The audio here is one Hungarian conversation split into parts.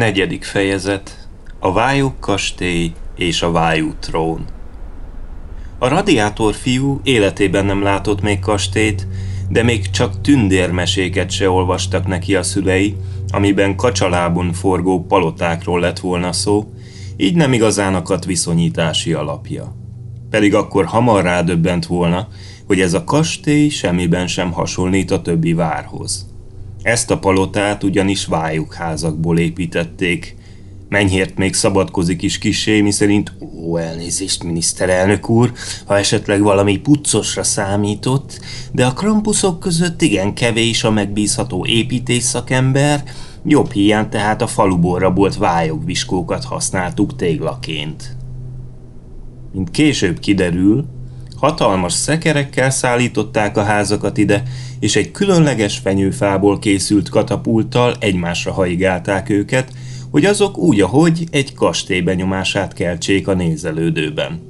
Negyedik fejezet A Vájuk kastély és a Vájú trón A radiátor fiú életében nem látott még kastélyt, de még csak tündérmeséket se olvastak neki a szülei, amiben kacsalábon forgó palotákról lett volna szó, így nem igazán akadt viszonyítási alapja. Pedig akkor hamar rádöbbent volna, hogy ez a kastély semmiben sem hasonlít a többi várhoz. Ezt a palotát ugyanis házakból építették. Menyhért még szabadkozik is kisé, mi szerint ó, elnézést, miniszterelnök úr, ha esetleg valami puccosra számított, de a krampuszok között igen kevés a megbízható építészakember, jobb hiány tehát a faluból rabolt vályogviskókat használtuk téglaként. Mint később kiderül, hatalmas szekerekkel szállították a házakat ide, és egy különleges fenyőfából készült katapulttal egymásra haigálták őket, hogy azok úgy, ahogy egy kastély benyomását keltsék a nézelődőben.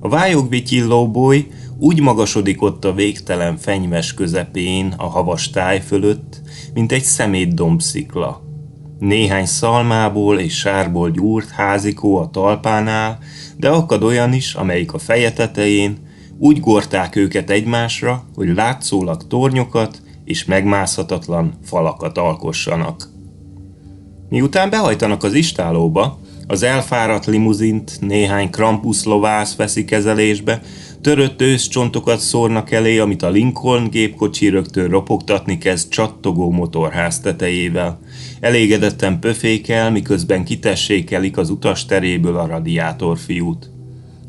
A vályogvityillóboly úgy magasodik ott a végtelen fenyves közepén a havas táj fölött, mint egy szemét dombszikla. Néhány szalmából és sárból gyúrt házikó a talpánál, de akad olyan is, amelyik a feje tetején, úgy gorták őket egymásra, hogy látszólag tornyokat és megmászhatatlan falakat alkossanak. Miután behajtanak az istálóba, az elfáradt limuzint néhány Krampus lovász veszi kezelésbe, törött őszcsontokat szórnak elé, amit a Lincoln gépkocsi rögtön ropogtatni kezd csattogó motorház tetejével. Elégedetten pöfékel, miközben kitessékelik az utas teréből a radiátorfiút.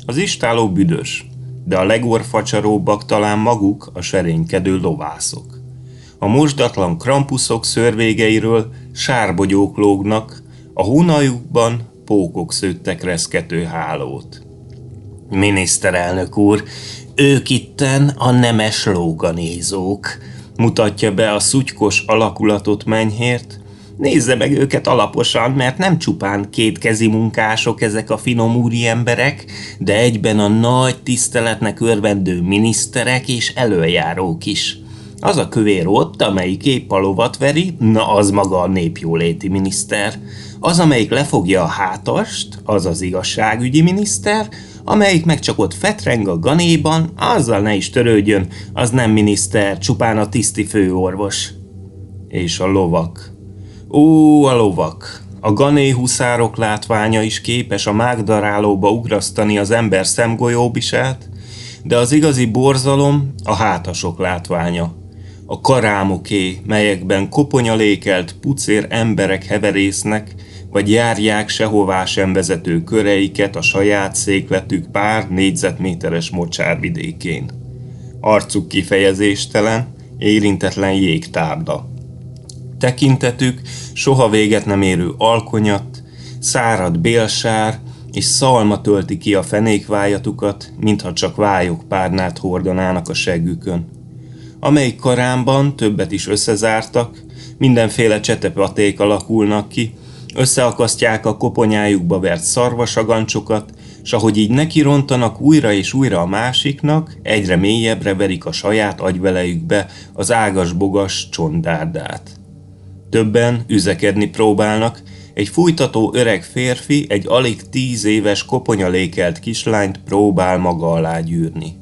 Az istáló büdös, de a legorfacsaróbbak talán maguk a serénykedő lovászok. A mosdatlan krampuszok szörvégeiről sárbogyók lógnak, a hónajukban pókok szőttek reszkető hálót. Miniszterelnök úr, ők itten a nemes lóganézók, mutatja be a szutykos alakulatot menyhért, Nézze meg őket alaposan, mert nem csupán kétkezi munkások ezek a finom úri emberek, de egyben a nagy tiszteletnek örvendő miniszterek és előjárók is. Az a kövér ott, amelyik épp a lovat veri, na az maga a népjóléti miniszter. Az, amelyik lefogja a hátast, az az igazságügyi miniszter, amelyik meg csak ott fetreng a ganéban, azzal ne is törődjön, az nem miniszter, csupán a tiszti főorvos. És a lovak. Ó, a lovak! A gané huszárok látványa is képes a mágdarálóba ugrasztani az ember szemgolyóbisát, de az igazi borzalom a hátasok látványa. A karámoké, melyekben koponyalékelt pucér emberek heverésznek, vagy járják sehová sem vezető köreiket a saját székletük pár négyzetméteres mocsárvidékén. Arcuk kifejezéstelen, érintetlen jégtábla. Tekintetük soha véget nem érő alkonyat, szárad bélsár és szalma tölti ki a fenékvájatukat, mintha csak vályok párnát hordanának a seggükön. Amelyik karámban többet is összezártak, mindenféle csetepaték alakulnak ki, összeakasztják a koponyájukba vert szarvasagancsokat, s ahogy így nekirontanak újra és újra a másiknak, egyre mélyebbre verik a saját agyvelejükbe az ágas-bogas csondárdát. Többen üzekedni próbálnak, egy fújtató öreg férfi egy alig tíz éves koponyalékelt kislányt próbál maga alá gyűrni.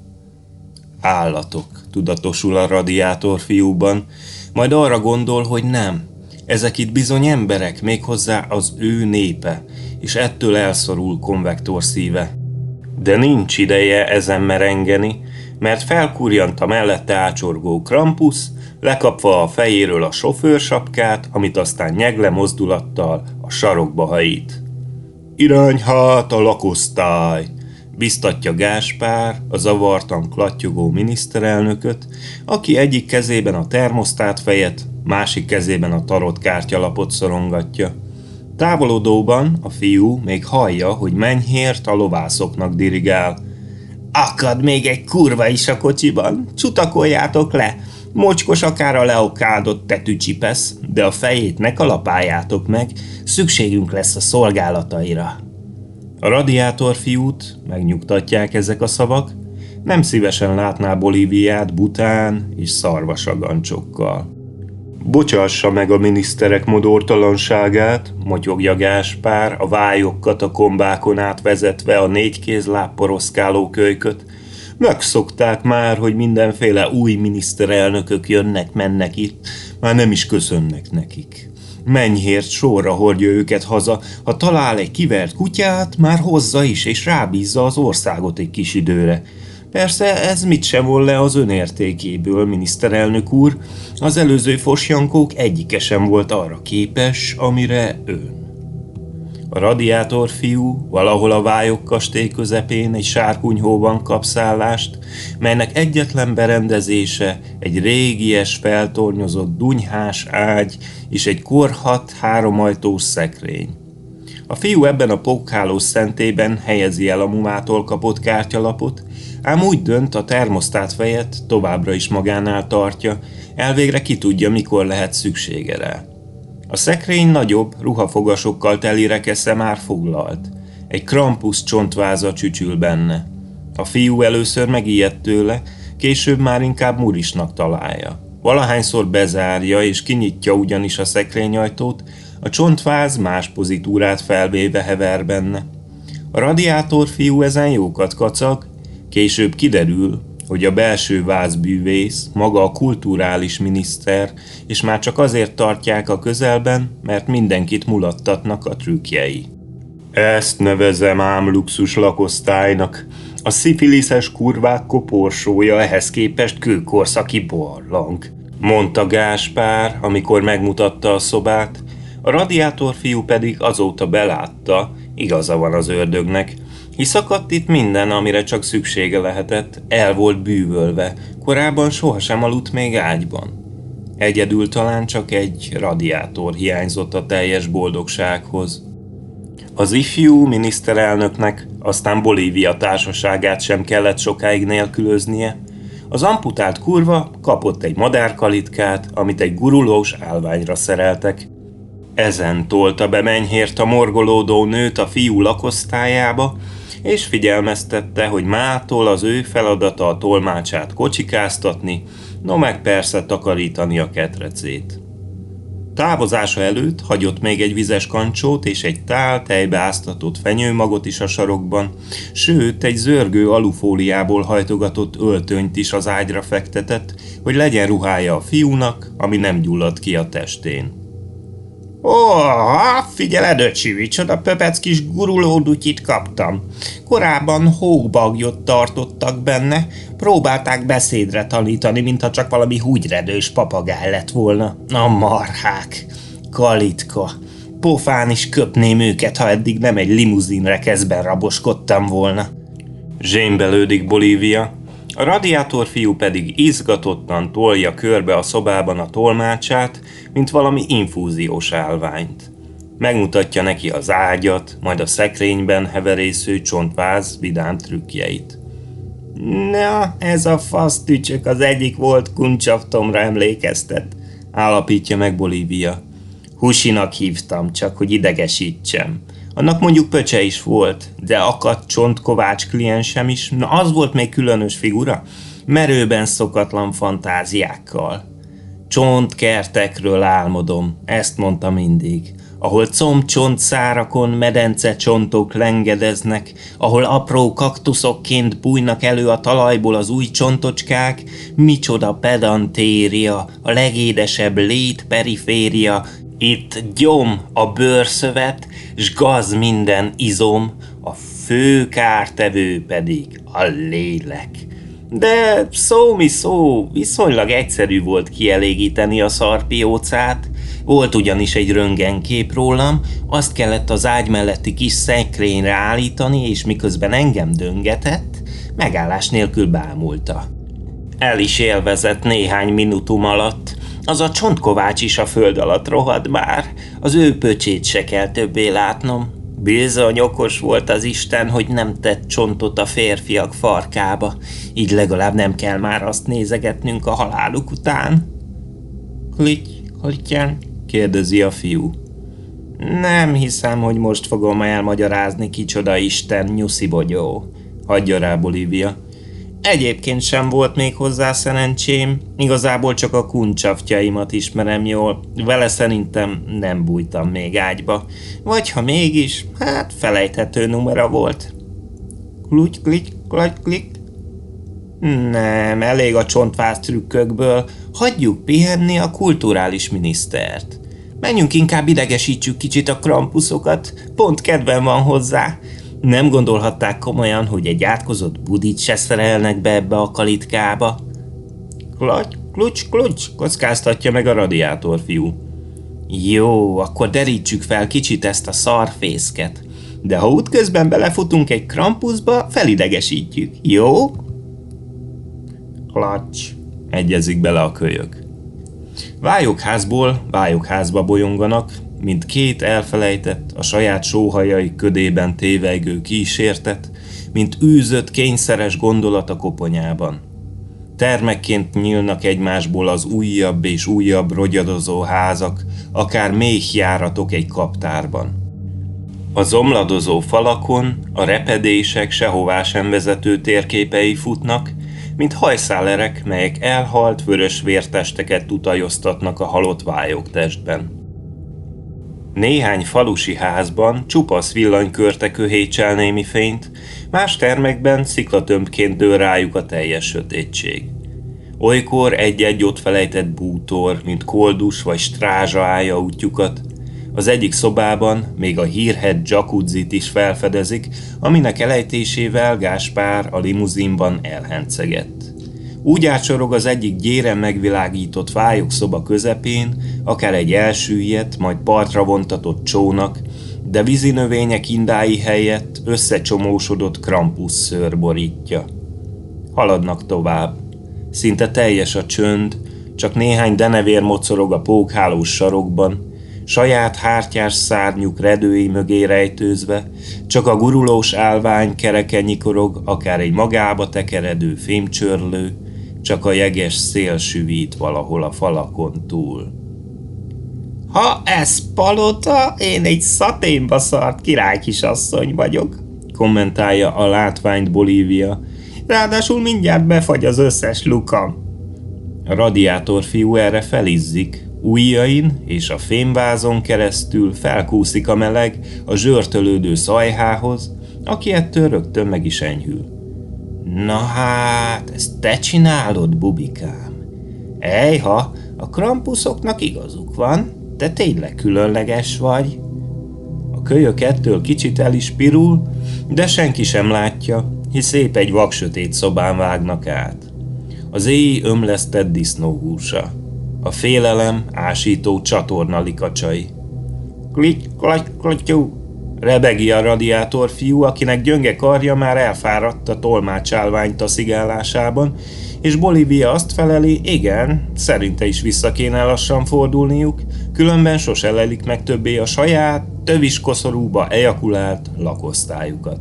Állatok, tudatosul a radiátor fiúban, majd arra gondol, hogy nem. Ezek itt bizony emberek, méghozzá az ő népe, és ettől elszorul konvektor szíve. De nincs ideje ezen merengeni, mert felkurjant a mellette ácsorgó Krampus, lekapva a fejéről a sofőrsapkát, amit aztán nyegle mozdulattal a sarokba hajít. Irány hát a lakosztály! biztatja Gáspár, a zavartan klattyogó miniszterelnököt, aki egyik kezében a termosztát fejet, másik kezében a tarot kártyalapot szorongatja. Távolodóban a fiú még hallja, hogy mennyhért a lovászoknak dirigál. Akad még egy kurva is a kocsiban, csutakoljátok le, Mocskos akár a leokádott tetűcsipesz, de a fejét ne kalapáljátok meg, szükségünk lesz a szolgálataira. A radiátor fiút megnyugtatják ezek a szavak, nem szívesen látná Bolíviát bután és szarvasagancsokkal. Bocsássa meg a miniszterek modortalanságát, motyogja Gáspár, a vályokat a kombákon átvezetve a négykézláb poroszkáló kölyköt. Megszokták már, hogy mindenféle új miniszterelnökök jönnek-mennek itt, már nem is köszönnek nekik. Mennyhért sorra hordja őket haza, ha talál egy kivert kutyát, már hozza is, és rábízza az országot egy kis időre. Persze ez mit sem vol le az önértékéből, miniszterelnök úr. Az előző fosjankók egyike sem volt arra képes, amire ön. A radiátor fiú valahol a vályok kastély közepén egy sárkunyhóban kap szállást, melynek egyetlen berendezése egy régies feltornyozott dunyhás ágy és egy korhat háromajtós szekrény. A fiú ebben a pokhálós szentében helyezi el a mumától kapott kártyalapot, ám úgy dönt, a termosztát fejet továbbra is magánál tartja, elvégre ki tudja, mikor lehet szüksége rá. A szekrény nagyobb, ruhafogasokkal teli rekesze már foglalt. Egy krampusz csontváza csücsül benne. A fiú először megijedt tőle, később már inkább murisnak találja. Valahányszor bezárja és kinyitja ugyanis a szekrényajtót, a csontváz más pozitúrát felvéve hever benne. A radiátor fiú ezen jókat kacag, Később kiderül, hogy a belső vázbűvész, maga a kulturális miniszter, és már csak azért tartják a közelben, mert mindenkit mulattatnak a trükkjei. Ezt nevezem ám luxus lakosztálynak. A szifiliszes kurvák koporsója ehhez képest kőkorszaki barlang, mondta Gáspár, amikor megmutatta a szobát. A radiátor fiú pedig azóta belátta, igaza van az ördögnek, hisz akadt itt minden, amire csak szüksége lehetett, el volt bűvölve, korábban sohasem aludt még ágyban. Egyedül talán csak egy radiátor hiányzott a teljes boldogsághoz. Az ifjú miniszterelnöknek aztán Bolívia társaságát sem kellett sokáig nélkülöznie. Az amputált kurva kapott egy madárkalitkát, amit egy gurulós állványra szereltek. Ezen tolta be menyhért a morgolódó nőt a fiú lakosztályába, és figyelmeztette, hogy mától az ő feladata a tolmácsát kocsikáztatni, no meg persze takarítani a ketrecét. Távozása előtt hagyott még egy vizes kancsót és egy tál tejbe áztatott fenyőmagot is a sarokban, sőt egy zörgő alufóliából hajtogatott öltönyt is az ágyra fektetett, hogy legyen ruhája a fiúnak, ami nem gyulladt ki a testén. Ó, figyeled, öcsi, micsoda pöpec kis gurulódutyit kaptam. Korábban hókbagyot tartottak benne, próbálták beszédre tanítani, mintha csak valami húgyredős papagáj lett volna. A marhák, kalitka, pofán is köpném őket, ha eddig nem egy limuzinre kezben raboskodtam volna. Zsémbelődik Bolívia, a radiátor fiú pedig izgatottan tolja körbe a szobában a tolmácsát, mint valami infúziós állványt. Megmutatja neki az ágyat, majd a szekrényben heverésző csontváz vidám trükkjeit. Na, ez a fasztücsök az egyik volt kuncsaftomra emlékeztet, állapítja meg Bolívia. Husinak hívtam, csak hogy idegesítsem. Annak mondjuk pöcse is volt, de akadt csontkovács kliensem is, na az volt még különös figura, merőben szokatlan fantáziákkal. Csontkertekről álmodom, ezt mondta mindig, ahol combcsont szárakon medence csontok lengedeznek, ahol apró kaktuszokként bújnak elő a talajból az új csontocskák, micsoda pedantéria, a legédesebb lét periféria, itt gyom a bőrszövet, s gaz minden izom, a fő kártevő pedig a lélek. De szó mi szó, viszonylag egyszerű volt kielégíteni a szarpiócát, volt ugyanis egy röngenkép rólam, azt kellett az ágy melletti kis szekrényre állítani, és miközben engem döngetett, megállás nélkül bámulta. El is élvezett néhány minutum alatt, az a csontkovács is a föld alatt rohad már, az ő pöcsét se kell többé látnom. Bizony okos volt az Isten, hogy nem tett csontot a férfiak farkába, így legalább nem kell már azt nézegetnünk a haláluk után. Klity, klityán, kérdezi a fiú. Nem hiszem, hogy most fogom elmagyarázni kicsoda Isten nyuszibogyó, hagyja rá Bolívia. Egyébként sem volt még hozzá szerencsém, igazából csak a kuncsaftjaimat ismerem jól, vele szerintem nem bújtam még ágyba. Vagy ha mégis, hát felejthető numera volt. Kluty, klik, klaty, klik. Nem, elég a csontváz trükkökből, hagyjuk pihenni a kulturális minisztert. Menjünk inkább idegesítsük kicsit a krampuszokat, pont kedven van hozzá. Nem gondolhatták komolyan, hogy egy átkozott budit se szerelnek be ebbe a kalitkába. Klaty, klucs, klucs, kockáztatja meg a radiátor fiú. Jó, akkor derítsük fel kicsit ezt a szarfészket. De ha útközben belefutunk egy krampuszba, felidegesítjük, jó? Klacs, egyezik bele a kölyök. Vályokházból vályokházba bolyonganak, mint két elfelejtett, a saját sóhajai ködében tévegő kísértet, mint űzött, kényszeres gondolat a koponyában. Termekként nyílnak egymásból az újabb és újabb rogyadozó házak, akár méhjáratok egy kaptárban. A zomladozó falakon a repedések sehová sem vezető térképei futnak, mint hajszálerek, melyek elhalt vörös vértesteket tutajoztatnak a halott vályok testben. Néhány falusi házban csupasz villanykörte köhécsel némi fényt, más termekben sziklatömbként dől rájuk a teljes sötétség. Olykor egy-egy ott felejtett bútor, mint koldus vagy strázsa állja útjukat. Az egyik szobában még a hírhet jacuzzit is felfedezik, aminek elejtésével Gáspár a limuzinban elhencegett. Úgy átsorog az egyik gyéren megvilágított szoba közepén, akár egy elsüllyedt, majd partra vontatott csónak, de vízinövények indái helyett összecsomósodott krampusz szőr borítja. Haladnak tovább. Szinte teljes a csönd, csak néhány denevér mocorog a pókhálós sarokban, saját hártyás szárnyuk redői mögé rejtőzve, csak a gurulós állvány kereken nyikorog, akár egy magába tekeredő fémcsörlő, csak a jeges szél süvít valahol a falakon túl. Ha ez palota, én egy szaténba szart királykisasszony vagyok, kommentálja a látványt Bolívia. Ráadásul mindjárt befagy az összes lukam. A radiátor fiú erre felizzik, ujjain és a fémvázon keresztül felkúszik a meleg a zsörtölődő szajhához, aki ettől rögtön meg is enyhül. Na hát, ezt te csinálod, bubikám. Ejha, a krampuszoknak igazuk van, te tényleg különleges vagy. A kölyök ettől kicsit el is pirul, de senki sem látja, hisz szép egy vaksötét szobán vágnak át. Az éj ömlesztett disznóhúsa. A félelem ásító csatorna likacsai. Klik, klik, klityú, Rebegi a radiátor fiú, akinek gyönge karja már elfáradt a tolmácsálvány taszigálásában, és Bolívia azt feleli, igen, szerinte is vissza kéne lassan fordulniuk, különben sose lelik meg többé a saját, tövis koszorúba ejakulált lakosztályukat.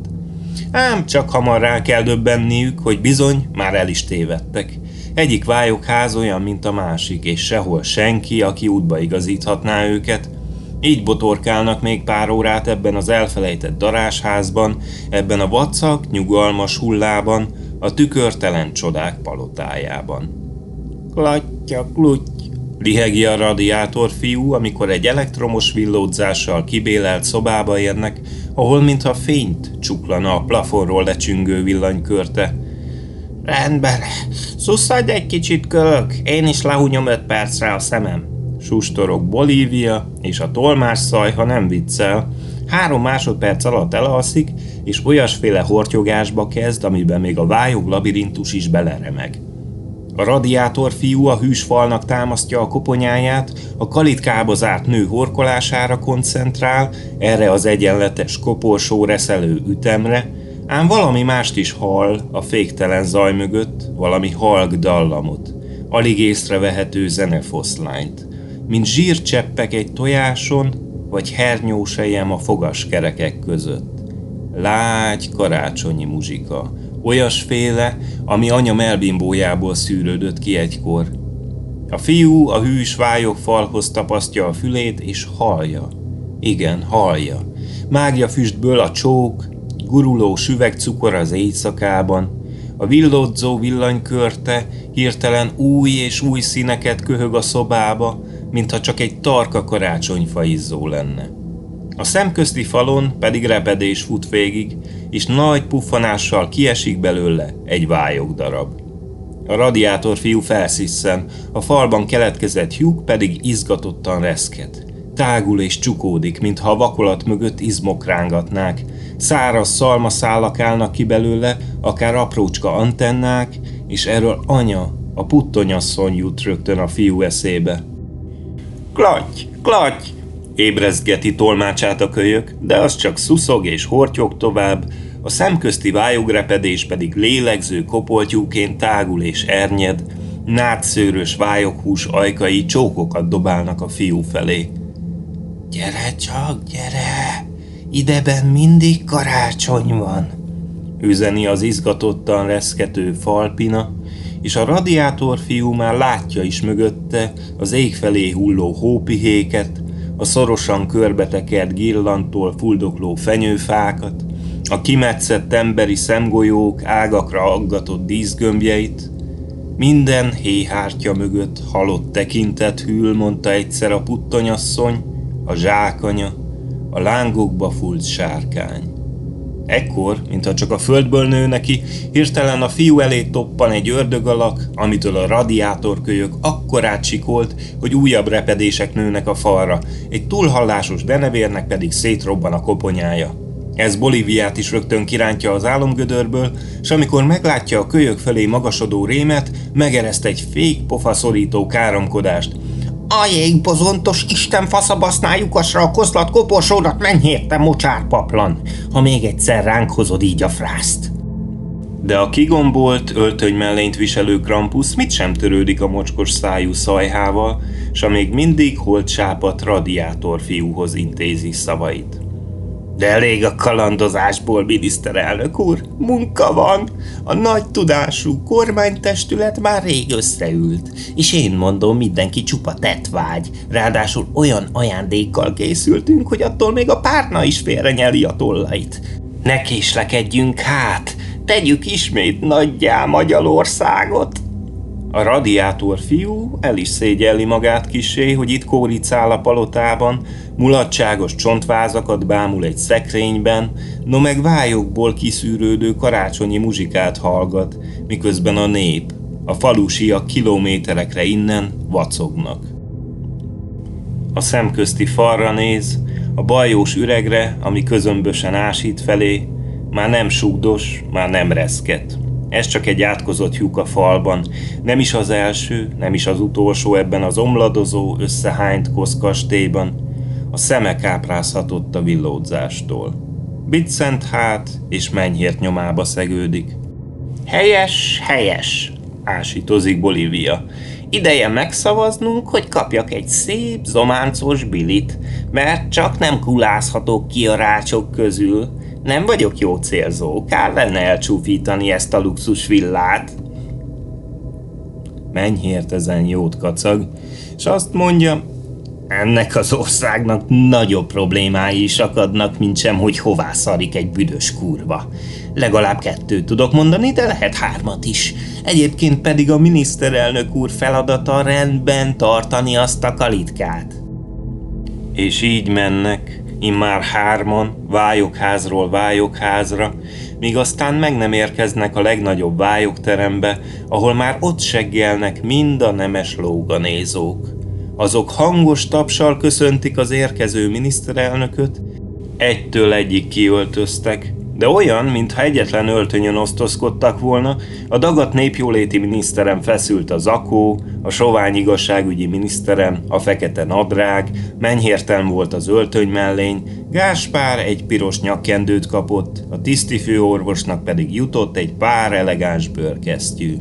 Ám csak hamar rá kell döbbenniük, hogy bizony már el is tévedtek. Egyik ház olyan, mint a másik, és sehol senki, aki útba igazíthatná őket – így botorkálnak még pár órát ebben az elfelejtett darásházban, ebben a vacak, nyugalmas hullában, a tükörtelen csodák palotájában. Klatya, kluty, lihegi a radiátor fiú, amikor egy elektromos villódzással kibélelt szobába érnek, ahol mintha fényt csuklana a plafonról lecsüngő villanykörte. Rendben, szusszadj egy kicsit kölök, én is lehúnyom öt percre a szemem sustorok Bolívia, és a tolmásszaj, ha nem viccel, három másodperc alatt elalszik, és olyasféle hortyogásba kezd, amiben még a vályog labirintus is beleremeg. A radiátor fiú a hűs falnak támasztja a koponyáját, a kalitkába zárt nő horkolására koncentrál, erre az egyenletes koporsó reszelő ütemre, ám valami mást is hall a féktelen zaj mögött, valami halk dallamot, alig észrevehető zenefoszlányt mint zsírcseppek egy tojáson, vagy hernyósejem a fogaskerekek között. Lágy karácsonyi muzsika, olyasféle, ami anya melbimbójából szűrődött ki egykor. A fiú a hűs vályok falhoz tapasztja a fülét, és hallja. Igen, hallja. Mágja füstből a csók, guruló süvegcukor az éjszakában, A villódzó villanykörte hirtelen új és új színeket köhög a szobába, mintha csak egy tarka karácsonyfa izzó lenne. A szemközti falon pedig repedés fut végig, és nagy puffanással kiesik belőle egy darab. A radiátor fiú felszisszen, a falban keletkezett lyuk pedig izgatottan reszket. Tágul és csukódik, mintha a vakolat mögött izmok rángatnák. Száraz szalmaszálak állnak ki belőle, akár aprócska antennák, és erről anya, a puttonyasszony jut rögtön a fiú eszébe. Klaty, klaty! Ébrezgeti tolmácsát a kölyök, de az csak szuszog és hortyog tovább, a szemközti vályogrepedés pedig lélegző kopoltyúként tágul és ernyed, nátszőrös vályoghús ajkai csókokat dobálnak a fiú felé. Gyere csak, gyere! Ideben mindig karácsony van! Üzeni az izgatottan reszkető falpina, és a radiátor fiú már látja is mögötte az ég felé hulló hópihéket, a szorosan körbetekert girlantól fuldokló fenyőfákat, a kimetszett emberi szemgolyók ágakra aggatott díszgömbjeit, minden héhártya mögött halott tekintet hűl, mondta egyszer a puttonyasszony, a zsákanya, a lángokba fult sárkány. Ekkor, mintha csak a földből nő neki, hirtelen a fiú elé toppan egy ördögalak, amitől a radiátorkölyök akkorát sikolt, hogy újabb repedések nőnek a falra, egy túlhallásos denevérnek pedig szétrobban a koponyája. Ez Bolíviát is rögtön kirántja az álomgödörből, és amikor meglátja a kölyök felé magasodó rémet, megereszt egy fék pofaszorító káromkodást. A jégbozontos Isten faszabasznál a koszlat koporsódat menj érte, mocsárpaplan, ha még egyszer ránk hozod így a frászt. De a kigombolt, öltöny mellényt viselő Krampus mit sem törődik a mocskos szájú szajhával, s a még mindig holt sápat radiátor fiúhoz intézi szavait. De elég a kalandozásból, miniszterelnök úr. Munka van. A nagy tudású kormánytestület már rég összeült. És én mondom, mindenki csupa tetvágy. Ráadásul olyan ajándékkal készültünk, hogy attól még a párna is félrenyeli a tollait. Ne késlekedjünk hát! Tegyük ismét nagyjá Magyarországot! A radiátor fiú el is szégyelli magát kisé, hogy itt kóricál a palotában, mulatságos csontvázakat bámul egy szekrényben, no meg vályokból kiszűrődő karácsonyi muzsikát hallgat, miközben a nép, a falusiak kilométerekre innen vacognak. A szemközti falra néz, a bajós üregre, ami közömbösen ásít felé, már nem sugdos, már nem reszket. Ez csak egy átkozott lyuk a falban, nem is az első, nem is az utolsó ebben az omladozó, összehányt koszkastélyban. A szeme káprázhatott a villódzástól. Biccent hát, és mennyért nyomába szegődik. Helyes, helyes, ásítozik Bolívia. Ideje megszavaznunk, hogy kapjak egy szép, zománcos bilit, mert csak nem kulázhatok ki a rácsok közül, nem vagyok jó célzó, kár lenne elcsúfítani ezt a luxus villát. Menyhért ezen jót kacag, és azt mondja, ennek az országnak nagyobb problémái is akadnak, mint sem, hogy hová szarik egy büdös kurva. Legalább kettőt tudok mondani, de lehet hármat is. Egyébként pedig a miniszterelnök úr feladata rendben tartani azt a kalitkát. És így mennek, immár hárman, vályokházról vályokházra, míg aztán meg nem érkeznek a legnagyobb vályokterembe, ahol már ott seggelnek mind a nemes lóganézók. Azok hangos tapsal köszöntik az érkező miniszterelnököt, egytől egyik kiöltöztek, de olyan, mintha egyetlen öltönyön osztozkodtak volna, a dagat népjóléti miniszterem feszült a zakó, a sovány igazságügyi miniszterem, a fekete nadrág, menyhérten volt az öltöny mellény, Gáspár egy piros nyakkendőt kapott, a tisztifőorvosnak pedig jutott egy pár elegáns bőrkesztyű.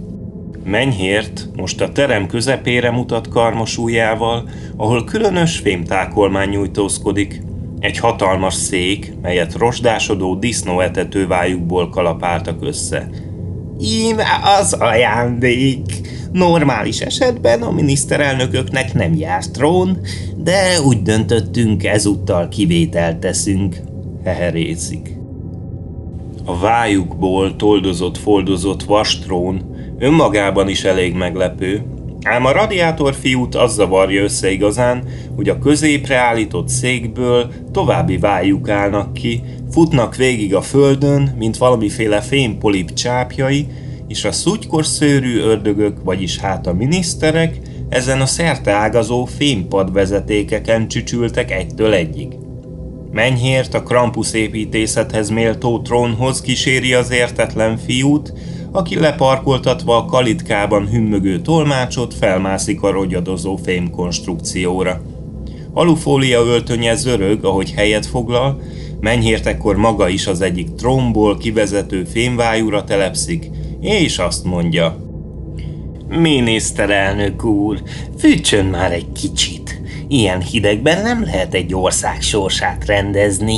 Menyhért most a terem közepére mutat karmos ujjával, ahol különös fémtákolmány nyújtózkodik, egy hatalmas szék, melyet rozsdásodó disznóetetővájukból kalapáltak össze. Íme az ajándék! Normális esetben a miniszterelnököknek nem jár trón, de úgy döntöttünk, ezúttal kivételt teszünk, heherészik. A vájukból toldozott-foldozott vastrón önmagában is elég meglepő, ám a radiátor fiút az zavarja össze igazán, hogy a középre állított székből további vájuk állnak ki, futnak végig a földön, mint valamiféle fémpolip csápjai, és a szutykos szőrű ördögök, vagyis hát a miniszterek ezen a szerte ágazó fémpadvezetékeken csücsültek egytől egyig. Menyhért a Krampus építészethez méltó trónhoz kíséri az értetlen fiút, aki leparkoltatva a kalitkában hümmögő tolmácsot felmászik a rogyadozó fémkonstrukcióra. Alufólia öltönye zörög, ahogy helyet foglal, Menyhért ekkor maga is az egyik trónból kivezető fémvájúra telepszik, és azt mondja. Miniszterelnök úr, fűtsön már egy kicsit. Ilyen hidegben nem lehet egy ország sorsát rendezni.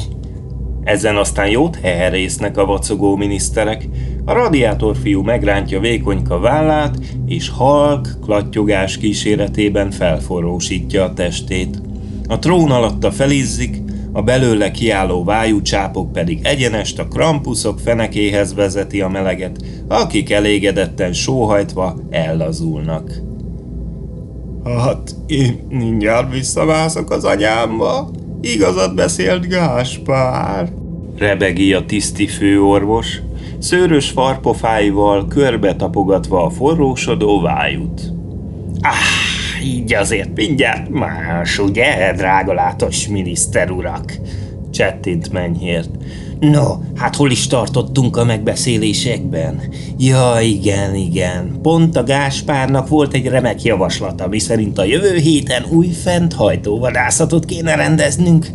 Ezen aztán jót heherésznek a vacogó miniszterek. A radiátor fiú megrántja vékonyka vállát, és halk, klattyogás kíséretében felforrósítja a testét. A trón alatta felizzik, a belőle kiálló vájúcsápok pedig egyenest a krampuszok fenekéhez vezeti a meleget, akik elégedetten sóhajtva ellazulnak. Hát, én mindjárt visszavászok az anyámba. Igazat beszélt Gáspár. Rebegi a tiszti főorvos, szőrös farpofáival körbe tapogatva a forrósodó vájút. Ah, így azért mindjárt más, ugye, drágalátos miniszter urak? Csettint menyhért. No, hát hol is tartottunk a megbeszélésekben? Ja, igen, igen. Pont a Gáspárnak volt egy remek javaslata, miszerint a jövő héten új hajtóvadászatot kéne rendeznünk.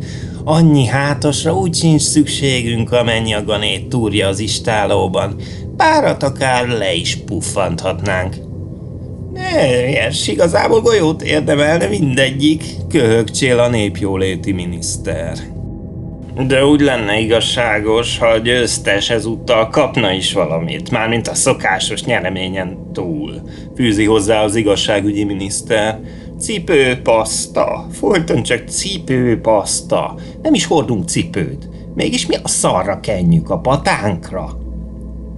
Annyi hátosra úgy sincs szükségünk, amennyi a ganét túrja az istálóban. Párat akár le is puffanthatnánk. És igazából golyót érdemelne mindegyik, köhögcsél a népjóléti miniszter. De úgy lenne igazságos, ha a győztes ezúttal kapna is valamit, mármint a szokásos nyereményen túl, fűzi hozzá az igazságügyi miniszter. Cipőpaszta, folyton csak cipőpaszta. Nem is hordunk cipőt. Mégis mi a szarra kenjük a patánkra?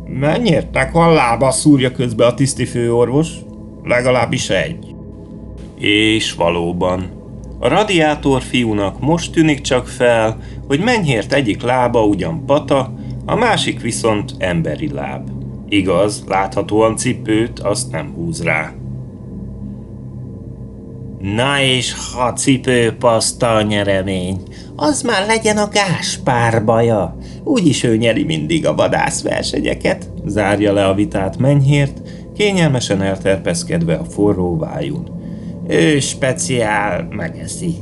Mennyiertek hallába szúrja közbe a tiszti főorvos? Legalábbis egy. És valóban, a radiátor fiúnak most tűnik csak fel, hogy mennyért egyik lába ugyan pata, a másik viszont emberi láb. Igaz, láthatóan cipőt azt nem húz rá. Na és ha cipőpaszta a nyeremény, az már legyen a Gáspár baja. Úgyis ő nyeri mindig a vadászversenyeket, zárja le a vitát Menyhért, kényelmesen elterpeszkedve a forró vájún. Ő speciál megeszi.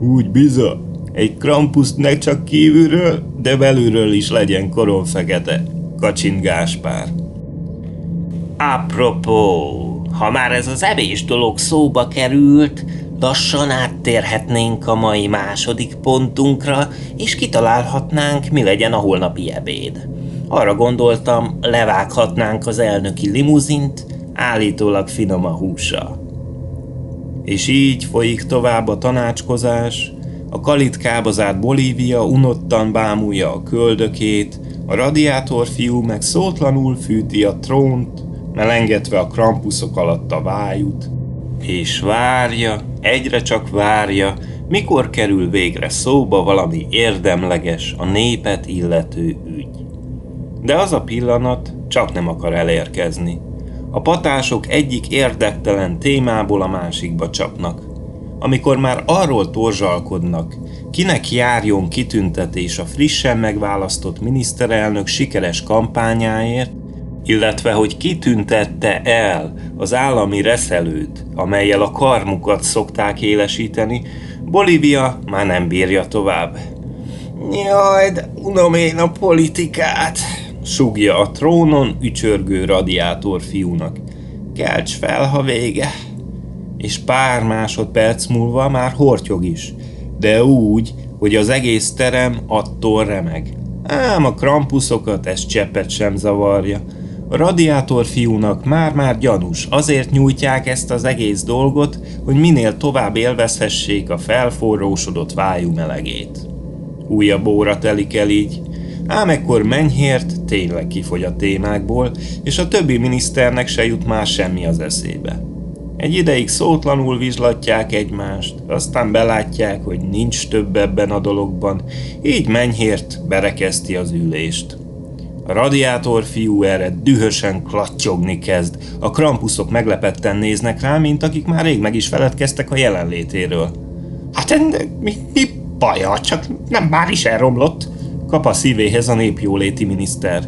Úgy biza, egy krampuszt ne csak kívülről, de belülről is legyen koron fekete, kacsin Gáspár. Apropó, ha már ez az evés dolog szóba került, lassan áttérhetnénk a mai második pontunkra, és kitalálhatnánk, mi legyen a holnapi ebéd. Arra gondoltam, levághatnánk az elnöki limuzint, állítólag finom a húsa. És így folyik tovább a tanácskozás, a kalitkába zárt Bolívia unottan bámulja a köldökét, a radiátor fiú meg szótlanul fűti a trónt, melengetve a krampuszok alatt a vájút, és várja, egyre csak várja, mikor kerül végre szóba valami érdemleges, a népet illető ügy. De az a pillanat csak nem akar elérkezni. A patások egyik érdektelen témából a másikba csapnak. Amikor már arról torzsalkodnak, kinek járjon kitüntetés a frissen megválasztott miniszterelnök sikeres kampányáért, illetve hogy kitüntette el az állami reszelőt, amelyel a karmukat szokták élesíteni, Bolívia már nem bírja tovább. Jaj, de unom én a politikát, sugja a trónon ücsörgő radiátor fiúnak. Kelts fel, ha vége! És pár másodperc múlva már hortyog is, de úgy, hogy az egész terem attól remeg. Ám a krampuszokat ez cseppet sem zavarja. A radiátor fiúnak már-már gyanús, azért nyújtják ezt az egész dolgot, hogy minél tovább élvezhessék a felforrósodott vájú melegét. Újabb óra telik el így, Ám ekkor Menyhért tényleg kifogy a témákból, és a többi miniszternek se jut már semmi az eszébe. Egy ideig szótlanul vizslatják egymást, aztán belátják, hogy nincs több ebben a dologban, így Menyhért berekezti az ülést. A radiátor fiú erre dühösen klattyogni kezd. A krampuszok meglepetten néznek rá, mint akik már rég meg is feledkeztek a jelenlétéről. Hát mi, mi baja, csak nem már is elromlott? Kap a szívéhez a népjóléti miniszter.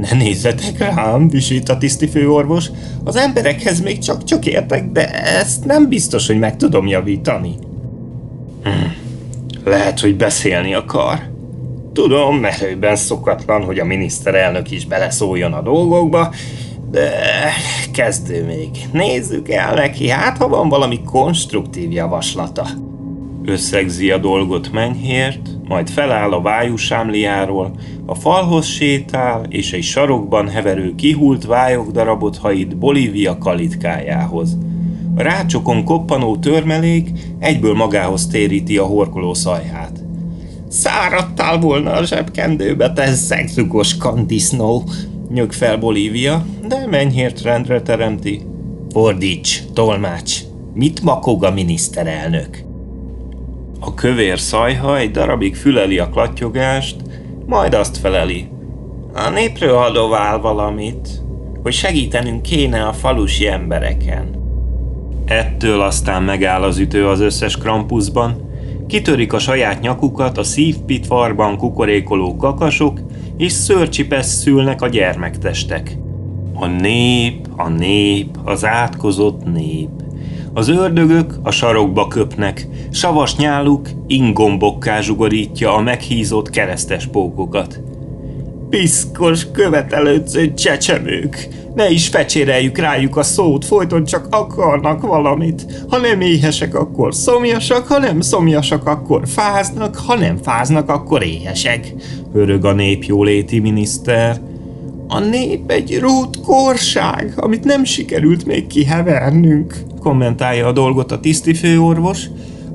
Ne nézzetek rám, visít a tiszti főorvos. Az emberekhez még csak-csak értek, de ezt nem biztos, hogy meg tudom javítani. Hm. Lehet, hogy beszélni akar. Tudom, merőben szokatlan, hogy a miniszterelnök is beleszóljon a dolgokba, de kezdő még. Nézzük el neki, hát ha van valami konstruktív javaslata. Összegzi a dolgot Menyhért, majd feláll a vájusámliáról, a falhoz sétál, és egy sarokban heverő kihult darabot hajít Bolívia kalitkájához. A rácsokon koppanó törmelék egyből magához téríti a horkoló szajhát. Száradtál volna a zsebkendőbe, te szegzugos kandisznó, nyög fel Bolívia, de Menyhért rendre teremti. Fordíts, tolmács, mit makog a miniszterelnök? A kövér szajha egy darabig füleli a klattyogást, majd azt feleli. A népről hadovál valamit, hogy segítenünk kéne a falusi embereken. Ettől aztán megáll az ütő az összes krampuszban, kitörik a saját nyakukat a szívpitvarban kukorékoló kakasok, és szülnek a gyermektestek. A nép, a nép, az átkozott nép. Az ördögök a sarokba köpnek, savas nyáluk ingombokká zsugorítja a meghízott keresztes pókokat. Piszkos, követelődző csecsemők! Ne is fecséreljük rájuk a szót, folyton csak akarnak valamit. Ha nem éhesek, akkor szomjasak, ha nem szomjasak, akkor fáznak, ha nem fáznak, akkor éhesek. Hörög a népjóléti miniszter. A nép egy rút korság, amit nem sikerült még kihevernünk, kommentálja a dolgot a tisztifőorvos,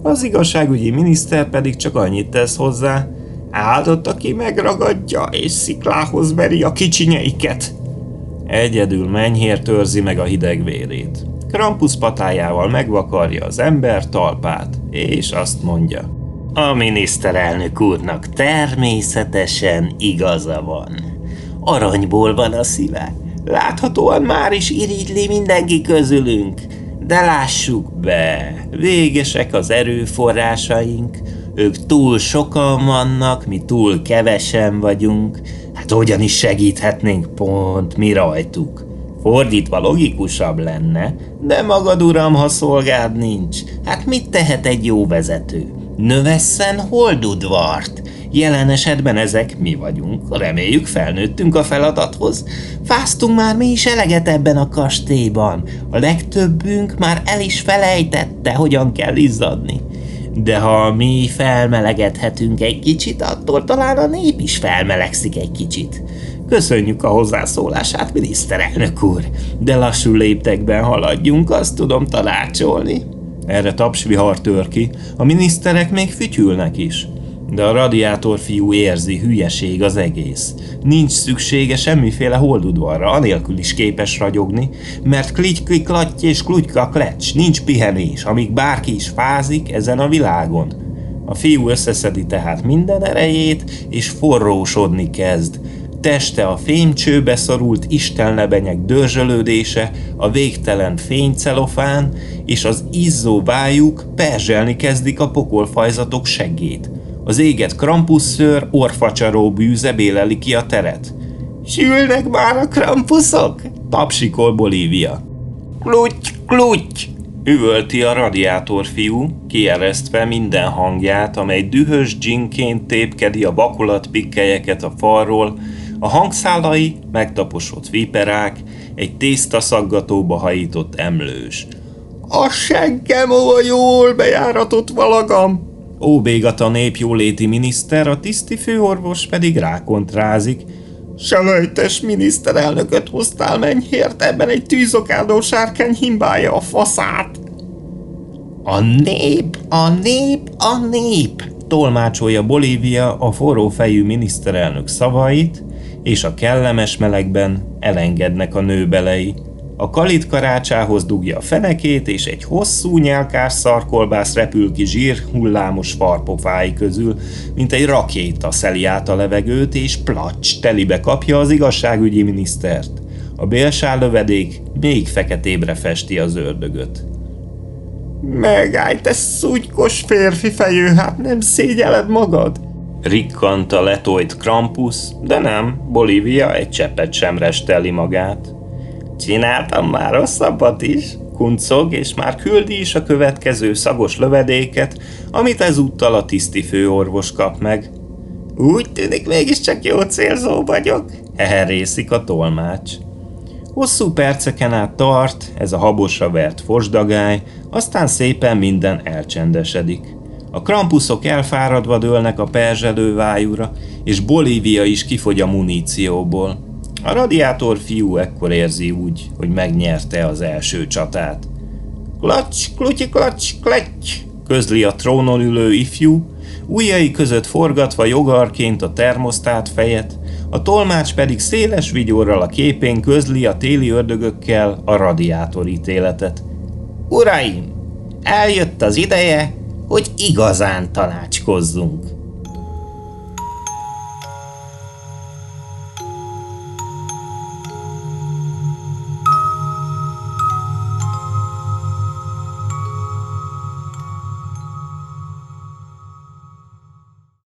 az igazságügyi miniszter pedig csak annyit tesz hozzá, áldott, aki megragadja és sziklához veri a kicsinyeiket. Egyedül menyhér törzi meg a hideg vérét. Krampus patájával megvakarja az ember talpát, és azt mondja. A miniszterelnök úrnak természetesen igaza van. Aranyból van a szíve. Láthatóan már is irigyli mindenki közülünk. De lássuk be, végesek az erőforrásaink, ők túl sokan vannak, mi túl kevesen vagyunk, hát hogyan is segíthetnénk pont mi rajtuk. Fordítva logikusabb lenne, de magad uram, ha szolgád nincs, hát mit tehet egy jó vezető? Növesszen holdudvart, Jelen esetben ezek mi vagyunk, reméljük felnőttünk a feladathoz. Fáztunk már mi is eleget ebben a kastélyban. A legtöbbünk már el is felejtette, hogyan kell izzadni. De ha mi felmelegedhetünk egy kicsit, attól talán a nép is felmelegszik egy kicsit. Köszönjük a hozzászólását, miniszterelnök úr, de lassú léptekben haladjunk, azt tudom tanácsolni. Erre tapsvihar tör ki, a miniszterek még fütyülnek is. De a radiátor fiú érzi, hülyeség az egész. Nincs szüksége semmiféle holdudvarra, anélkül is képes ragyogni, mert klatty és klutyka klecs, nincs pihenés, amíg bárki is fázik ezen a világon. A fiú összeszedi tehát minden erejét, és forrósodni kezd. Teste a fémcsőbe szorult istenlebenyek dörzsölődése, a végtelen fénycelofán és az izzó vájuk perzselni kezdik a pokolfajzatok seggét. Az éget krampuszszőr, orfacsaró bűze béleli ki a teret. Sülnek már a krampuszok? Tapsikol Bolívia. Kluty, kluty! Üvölti a radiátor fiú, kieresztve minden hangját, amely dühös dzsinként tépkedi a vakulat pikkelyeket a falról, a hangszálai megtaposott viperák, egy tészta szaggatóba hajított emlős. A seggem, jól bejáratott valagam! Óbégat a népjóléti miniszter, a tiszti főorvos pedig rákontrázik. Selejtes miniszterelnököt hoztál mennyhért, ebben egy tűzokádó sárkány himbálja a faszát. A nép, a nép, a nép, tolmácsolja Bolívia a forró fejű miniszterelnök szavait, és a kellemes melegben elengednek a nőbelei. A kalit karácsához dugja a fenekét, és egy hosszú nyelkás szarkolbász repül ki zsír hullámos farpofái közül, mint egy rakéta szeli át a levegőt, és placs telibe kapja az igazságügyi minisztert. A bélsál lövedék még feketébre festi az ördögöt. Megállj, te szúgykos férfi fejű, hát nem szégyeled magad? Rikkant a letolt Krampus, de nem, Bolívia egy cseppet sem resteli magát. Csináltam már rosszabbat is, kuncog, és már küldi is a következő szagos lövedéket, amit ezúttal a tiszti főorvos kap meg. Úgy tűnik mégiscsak jó célzó vagyok, heherészik a tolmács. Hosszú perceken át tart ez a habosra vert fosdagály, aztán szépen minden elcsendesedik. A krampuszok elfáradva dőlnek a perzselő vájúra, és Bolívia is kifogy a munícióból. A radiátor fiú ekkor érzi úgy, hogy megnyerte az első csatát. Klacs, klutyi, klacs, klecs, közli a trónon ülő ifjú, ujjai között forgatva jogarként a termosztát fejet, a tolmács pedig széles vigyorral a képén közli a téli ördögökkel a radiátor ítéletet. Uraim, eljött az ideje, hogy igazán tanácskozzunk.